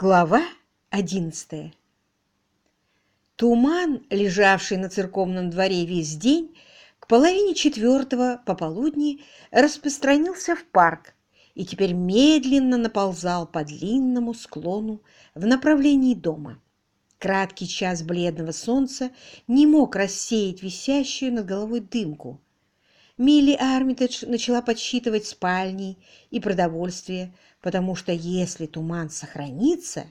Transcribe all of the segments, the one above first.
Глава одиннадцатая Туман, лежавший на церковном дворе весь день, к половине четвертого пополудни распространился в парк и теперь медленно наползал по длинному склону в направлении дома. Краткий час бледного солнца не мог рассеять висящую над головой дымку. Милли Армитедж начала подсчитывать спальни и продовольствие, потому что если туман сохранится,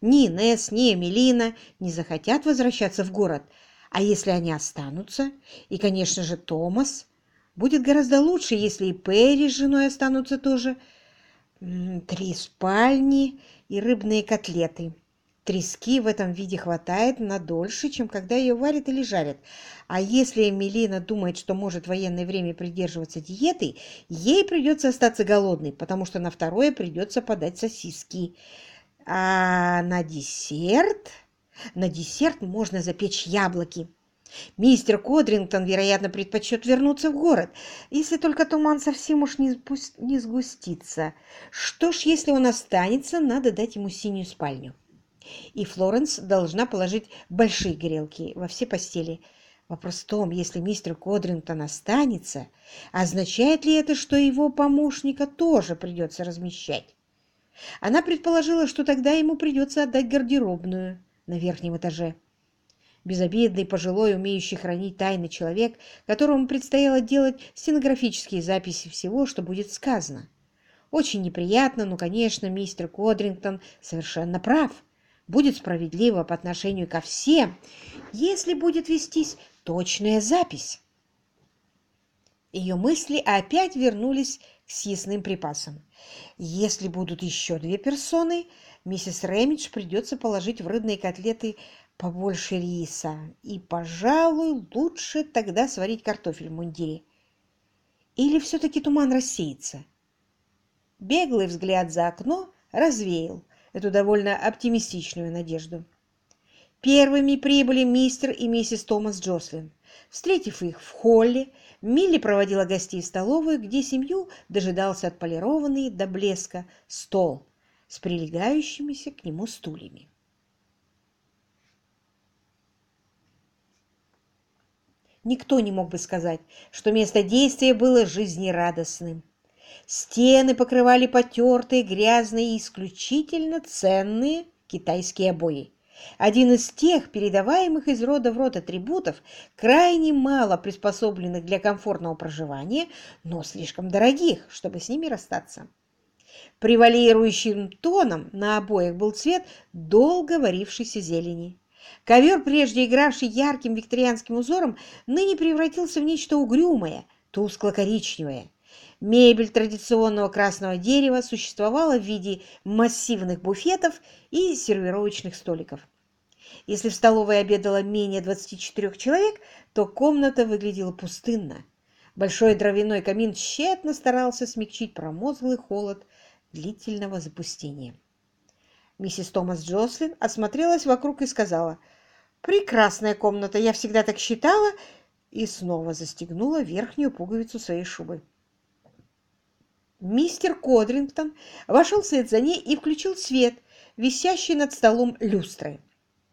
ни Несс, ни Эмилина не захотят возвращаться в город, а если они останутся, и, конечно же, Томас, будет гораздо лучше, если и Перри с женой останутся тоже. Три спальни и рыбные котлеты. Трески в этом виде хватает на дольше, чем когда ее варят или жарят. А если Эмилина думает, что может в военное время придерживаться диеты, ей придется остаться голодной, потому что на второе придется подать сосиски. А на десерт... На десерт можно запечь яблоки. Мистер Кодрингтон, вероятно, предпочет вернуться в город, если только туман совсем уж не, не сгустится. Что ж, если он останется, надо дать ему синюю спальню и Флоренс должна положить большие грелки во все постели. Вопрос в том, если мистер Кодрингтон останется, означает ли это, что его помощника тоже придется размещать? Она предположила, что тогда ему придется отдать гардеробную на верхнем этаже. Безобидный, пожилой, умеющий хранить тайны человек, которому предстояло делать стенографические записи всего, что будет сказано. Очень неприятно, но, конечно, мистер Кодрингтон совершенно прав будет справедливо по отношению ко всем, если будет вестись точная запись. Ее мысли опять вернулись к съестным припасам. Если будут еще две персоны, миссис Рэмидж придется положить в рыбные котлеты побольше риса, и, пожалуй, лучше тогда сварить картофель в мундире. Или все-таки туман рассеется? Беглый взгляд за окно развеял эту довольно оптимистичную надежду. Первыми прибыли мистер и миссис Томас Джослин. Встретив их в холле, Милли проводила гостей в столовую, где семью дожидался отполированный до блеска стол с прилегающимися к нему стульями. Никто не мог бы сказать, что место действия было жизнерадостным. Стены покрывали потертые, грязные и исключительно ценные китайские обои. Один из тех, передаваемых из рода в род атрибутов, крайне мало приспособленных для комфортного проживания, но слишком дорогих, чтобы с ними расстаться. Превалирующим тоном на обоях был цвет долго варившейся зелени. Ковер, прежде игравший ярким викторианским узором, ныне превратился в нечто угрюмое, тускло-коричневое. Мебель традиционного красного дерева существовала в виде массивных буфетов и сервировочных столиков. Если в столовой обедало менее 24 человек, то комната выглядела пустынно. Большой дровяной камин тщетно старался смягчить промозглый холод длительного запустения. Миссис Томас Джослин осмотрелась вокруг и сказала, «Прекрасная комната, я всегда так считала», и снова застегнула верхнюю пуговицу своей шубы. Мистер Кодрингтон вошел вслед за ней и включил свет, висящий над столом люстры.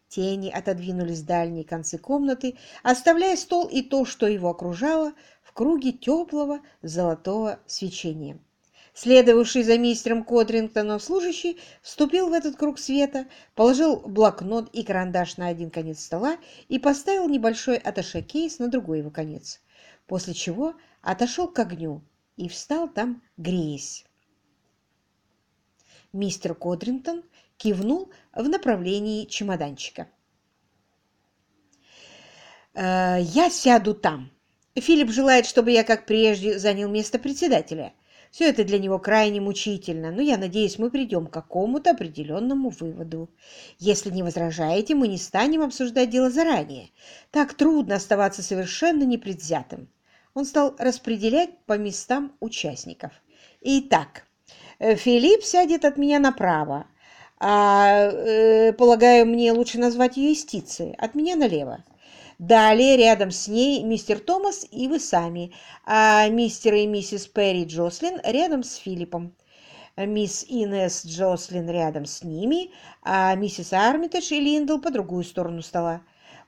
Тени отодвинулись в дальние концы комнаты, оставляя стол и то, что его окружало, в круге теплого золотого свечения. Следовавший за мистером Кодрингтоном служащий вступил в этот круг света, положил блокнот и карандаш на один конец стола и поставил небольшой аташекейс на другой его конец, после чего отошел к огню, и встал там, греясь. Мистер Кодрингтон кивнул в направлении чемоданчика. «Э, «Я сяду там. Филипп желает, чтобы я, как прежде, занял место председателя. Все это для него крайне мучительно, но я надеюсь, мы придем к какому-то определенному выводу. Если не возражаете, мы не станем обсуждать дело заранее. Так трудно оставаться совершенно непредвзятым он стал распределять по местам участников. Итак, э, Филипп сядет от меня направо, а, э, полагаю, мне лучше назвать ее истицей, от меня налево. Далее рядом с ней мистер Томас и вы сами, а мистер и миссис Перри Джослин рядом с Филиппом. мисс Инесс Джослин рядом с ними, а миссис Армитедж и Линдл по другую сторону стола.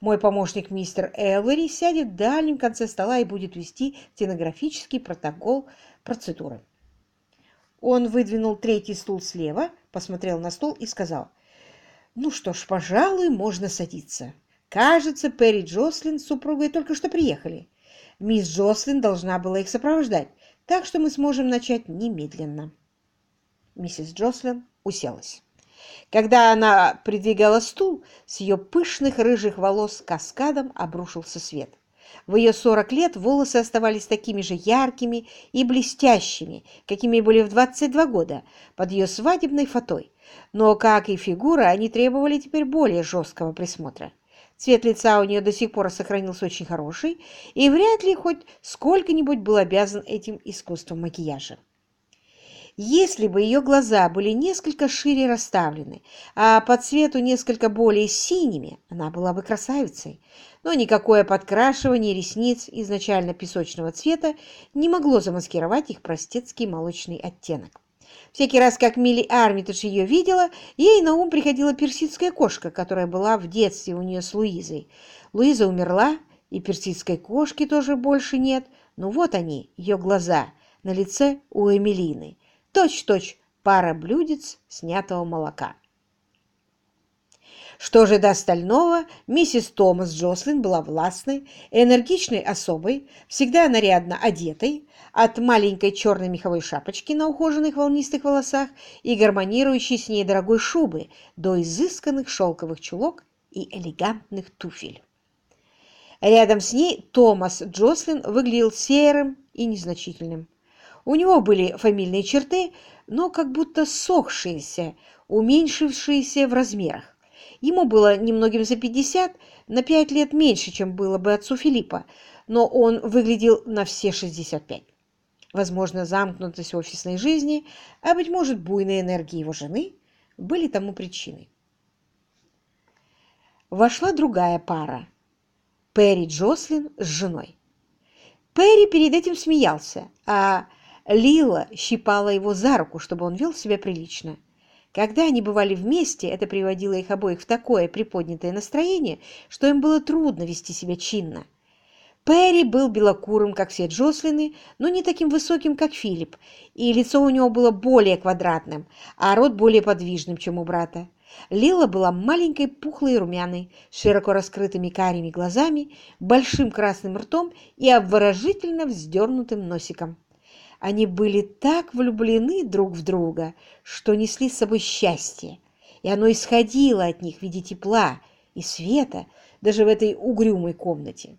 Мой помощник мистер Элвери сядет в дальнем конце стола и будет вести стенографический протокол процедуры. Он выдвинул третий стул слева, посмотрел на стол и сказал, «Ну что ж, пожалуй, можно садиться. Кажется, Перри Джослин с супругой только что приехали. Мисс Джослин должна была их сопровождать, так что мы сможем начать немедленно». Миссис Джослин уселась. Когда она придвигала стул, с ее пышных рыжих волос каскадом обрушился свет. В ее сорок лет волосы оставались такими же яркими и блестящими, какими были в 22 года, под ее свадебной фатой. Но, как и фигура, они требовали теперь более жесткого присмотра. Цвет лица у нее до сих пор сохранился очень хороший, и вряд ли хоть сколько-нибудь был обязан этим искусством макияжа. Если бы ее глаза были несколько шире расставлены, а по цвету несколько более синими, она была бы красавицей. Но никакое подкрашивание ресниц изначально песочного цвета не могло замаскировать их простецкий молочный оттенок. Всякий раз, как Милли Армитедж ее видела, ей на ум приходила персидская кошка, которая была в детстве у нее с Луизой. Луиза умерла, и персидской кошки тоже больше нет. Но вот они, ее глаза, на лице у Эмилины. Точь-точь пара блюдец снятого молока. Что же до остального, миссис Томас Джослин была властной, энергичной особой, всегда нарядно одетой, от маленькой черной меховой шапочки на ухоженных волнистых волосах и гармонирующей с ней дорогой шубы до изысканных шелковых чулок и элегантных туфель. Рядом с ней Томас Джослин выглядел серым и незначительным. У него были фамильные черты, но как будто сохшиеся, уменьшившиеся в размерах. Ему было немногим за пятьдесят, на пять лет меньше, чем было бы отцу Филиппа, но он выглядел на все шестьдесят пять. Возможно, замкнутость офисной жизни, а, быть может, буйная энергия его жены были тому причиной. Вошла другая пара – Перри Джослин с женой. Перри перед этим смеялся, а Лила щипала его за руку, чтобы он вел себя прилично. Когда они бывали вместе, это приводило их обоих в такое приподнятое настроение, что им было трудно вести себя чинно. Перри был белокурым, как все Джослины, но не таким высоким, как Филипп, и лицо у него было более квадратным, а рот более подвижным, чем у брата. Лила была маленькой, пухлой и румяной, широко раскрытыми карими глазами, большим красным ртом и обворожительно вздернутым носиком. Они были так влюблены друг в друга, что несли с собой счастье, и оно исходило от них в виде тепла и света даже в этой угрюмой комнате.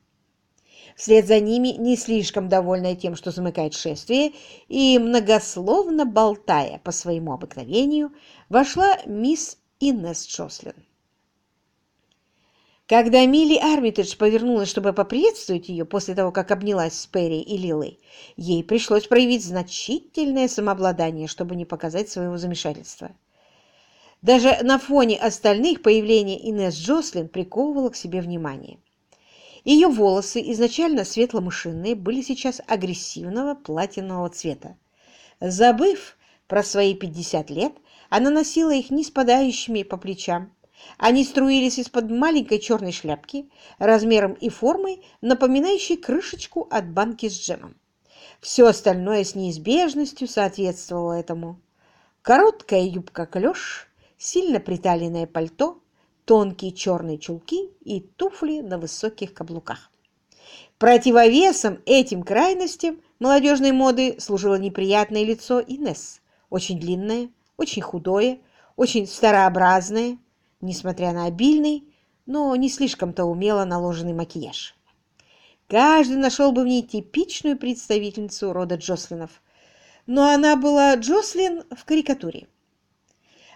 Вслед за ними, не слишком довольная тем, что замыкает шествие, и многословно болтая по своему обыкновению, вошла мисс Иннес Джослин. Когда Милли Армитедж повернулась, чтобы поприветствовать ее после того, как обнялась с Перри и Лилой, ей пришлось проявить значительное самообладание, чтобы не показать своего замешательства. Даже на фоне остальных появление Инесс Джослин приковывало к себе внимание. Ее волосы, изначально светло-мышинные, были сейчас агрессивного платинового цвета. Забыв про свои 50 лет, она носила их не спадающими по плечам, они струились из-под маленькой черной шляпки, размером и формой, напоминающей крышечку от банки с джемом. Все остальное с неизбежностью соответствовало этому. Короткая юбка-клеш, сильно приталенное пальто, тонкие черные чулки и туфли на высоких каблуках. Противовесом этим крайностям молодежной моды служило неприятное лицо Инесс, очень длинное, очень худое, очень старообразное, несмотря на обильный, но не слишком-то умело наложенный макияж. Каждый нашел бы в ней типичную представительницу рода Джослинов, но она была Джослин в карикатуре.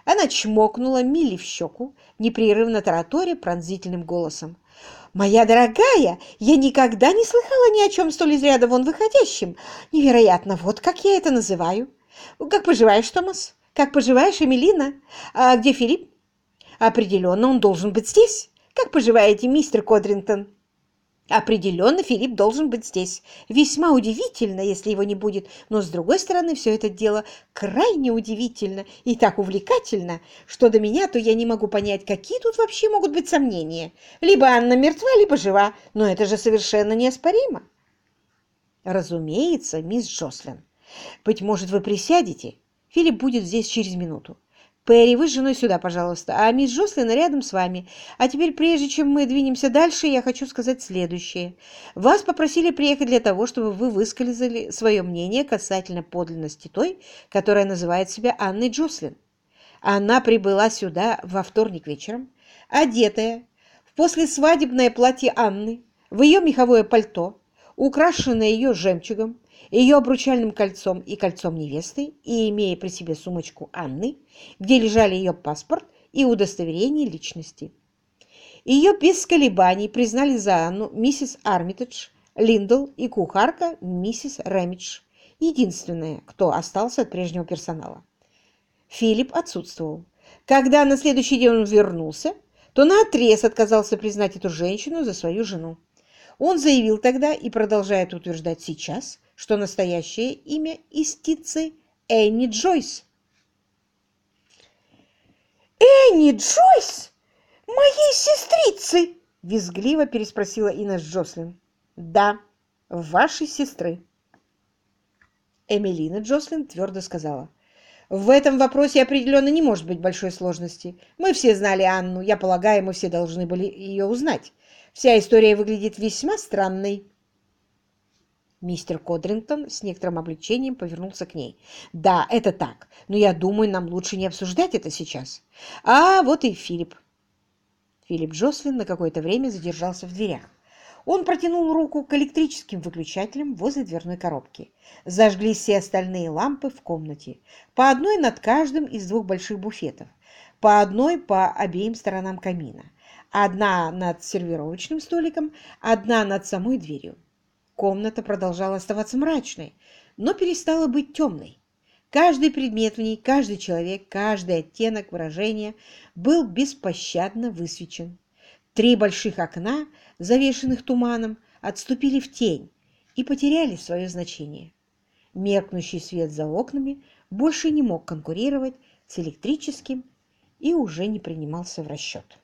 Она чмокнула Милли в щеку, непрерывно тараторя пронзительным голосом. «Моя дорогая, я никогда не слыхала ни о чем столь из ряда вон выходящем. Невероятно, вот как я это называю. Как поживаешь, Томас? Как поживаешь, Эмилина? А где Филипп? Определенно он должен быть здесь. Как поживаете, мистер Кодрингтон?» Определенно Филипп должен быть здесь. Весьма удивительно, если его не будет, но, с другой стороны, все это дело крайне удивительно и так увлекательно, что до меня, то я не могу понять, какие тут вообще могут быть сомнения. Либо Анна мертва, либо жива, но это же совершенно неоспоримо. Разумеется, мисс Джослин. Быть может, вы присядете? Филипп будет здесь через минуту. Перри, вы с женой сюда, пожалуйста, а мисс Джослин рядом с вами. А теперь, прежде чем мы двинемся дальше, я хочу сказать следующее. Вас попросили приехать для того, чтобы вы высказали свое мнение касательно подлинности той, которая называет себя Анной Джослин. Она прибыла сюда во вторник вечером, одетая в послесвадебное платье Анны, в ее меховое пальто, украшенное ее жемчугом, ее обручальным кольцом и кольцом невесты, и имея при себе сумочку Анны, где лежали ее паспорт и удостоверение личности. Ее без колебаний признали за Анну миссис Армитедж, Линдл и кухарка миссис Рэмидж, единственная, кто остался от прежнего персонала. Филипп отсутствовал. Когда на следующий день он вернулся, то наотрез отказался признать эту женщину за свою жену. Он заявил тогда и продолжает утверждать сейчас, что настоящее имя истицы Энни Джойс. «Энни Джойс? Моей сестрицы?» – визгливо переспросила Инесс Джослин. «Да, вашей сестры». Эмилина Джослин твердо сказала. «В этом вопросе определенно не может быть большой сложности. Мы все знали Анну, я полагаю, мы все должны были ее узнать. Вся история выглядит весьма странной». Мистер Кодрингтон с некоторым облегчением повернулся к ней. «Да, это так, но я думаю, нам лучше не обсуждать это сейчас. А вот и Филипп». Филипп Джослин на какое-то время задержался в дверях. Он протянул руку к электрическим выключателям возле дверной коробки. Зажглись все остальные лампы в комнате, по одной над каждым из двух больших буфетов, по одной по обеим сторонам камина, одна над сервировочным столиком, одна над самой дверью. Комната продолжала оставаться мрачной, но перестала быть темной. Каждый предмет в ней, каждый человек, каждый оттенок выражения был беспощадно высвечен. Три больших окна, завешенных туманом, отступили в тень и потеряли свое значение. Меркнущий свет за окнами больше не мог конкурировать с электрическим и уже не принимался в расчет.